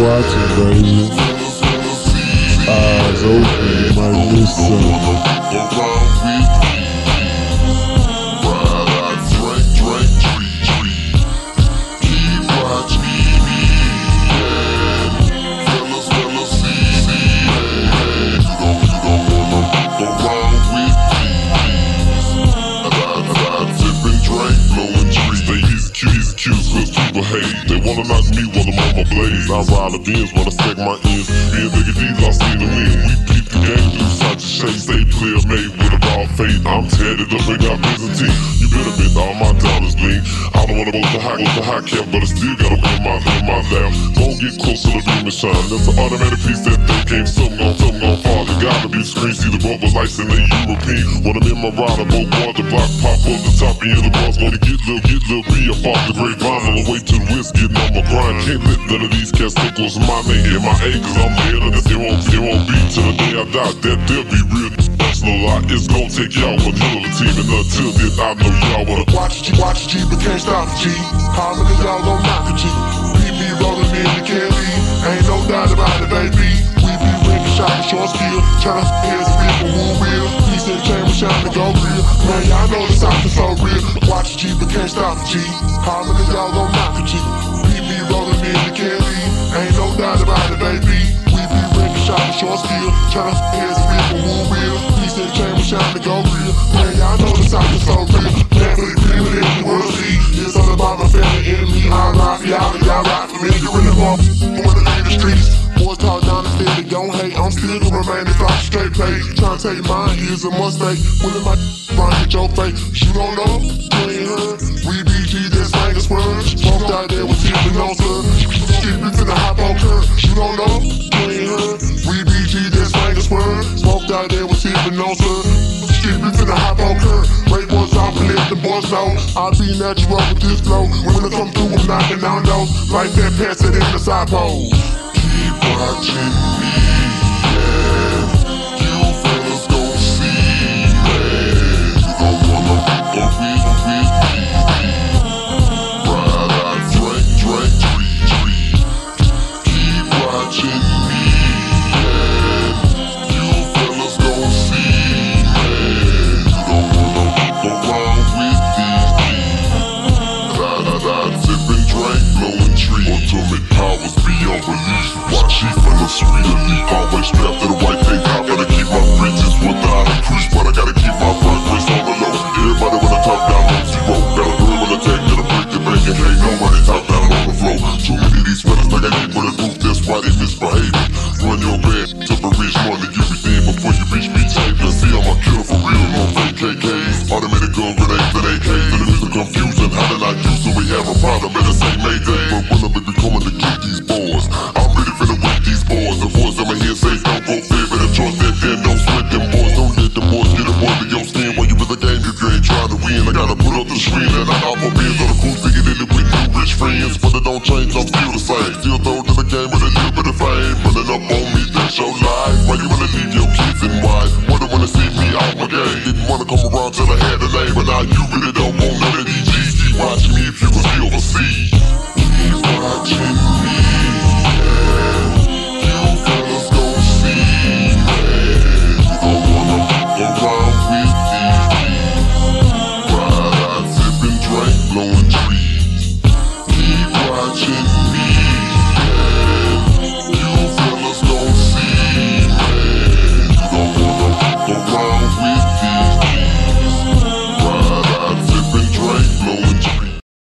watching, baby. Eyes open, my might miss blaze. I ride the while I stack my ends. And Nigga D's, I seen them win. We beat the game, blue side to shade. Stay player made with a raw fate. I'm tatted up and got Byzantine. You better bet all my dollars lean. I don't wanna boast the high, boast the high cap, but I still got a in my, in my lap. Don't get close to the beam and shine. That's an automatic piece that they came. Something gon' something gon' fall. It gotta be the screen. See the bubble lights in the European. When I'm in my rider, both boys, the block pop up the top and the boss gonna get little, get little B. I fought the great vinyl away to the west, getting on my grind. Can't let none of these cats take close to my name. My A, cause I'm the head of. It won't, it won't be till the day I die. That they'll be real. That's no lie. It's gon' take y'all of a team. And until then, I know y'all wanna Watch G, watch G, but can't stop the G. How many y'all gon' knock G? G? PB rolling in the candy. Ain't no doubt about it, baby. We be winning, shot and short skill. Tryna here's the people who real. In the chamber, shine to go real. Man, y'all know the sound is so real. Watch G, but can't stop the G. How many y'all gon' knock G? PB rolling in the candy. Ain't no doubt about it. We be and short skill. Tryna here's the people who real. In the chamber, shine to go real. Man, y'all know the sound is so real. Family, people in the world see. It's all about my family, enemy. I ride for y'all, and y'all ride for me. You really want when the in the streets. Boys talk down the city, don't hate. I'm still gonna remain if I straight play. Tryna take mine is a mistake. When my run hit your face, you don't know, you ain't heard. We BG, this finger swerve. Smoked out there with tipping on sir. Keep me finna hop on curb. You don't know, With tipping on sir. Keep me finna hop on curb. Ray boys off and let the boys know. I be natural with this flow. When I come through, I'm knocking down doors. Like that, pass it in the side pole. keep watching me. Gun grenades and AKs. And it's the confusion. How did I use so we have a problem? Better say Mayday. But when I be coming to get these boys, I'm ready for the win these boys. The in my head say don't go fair, better trust that then don't sweat them boys. Don't let them boys get up under your skin while you in the game if you ain't trying to win. I gotta put up the screen and I my beers on the cruise ticket in it with new rich friends. But it don't change, I'm still the same. Still watching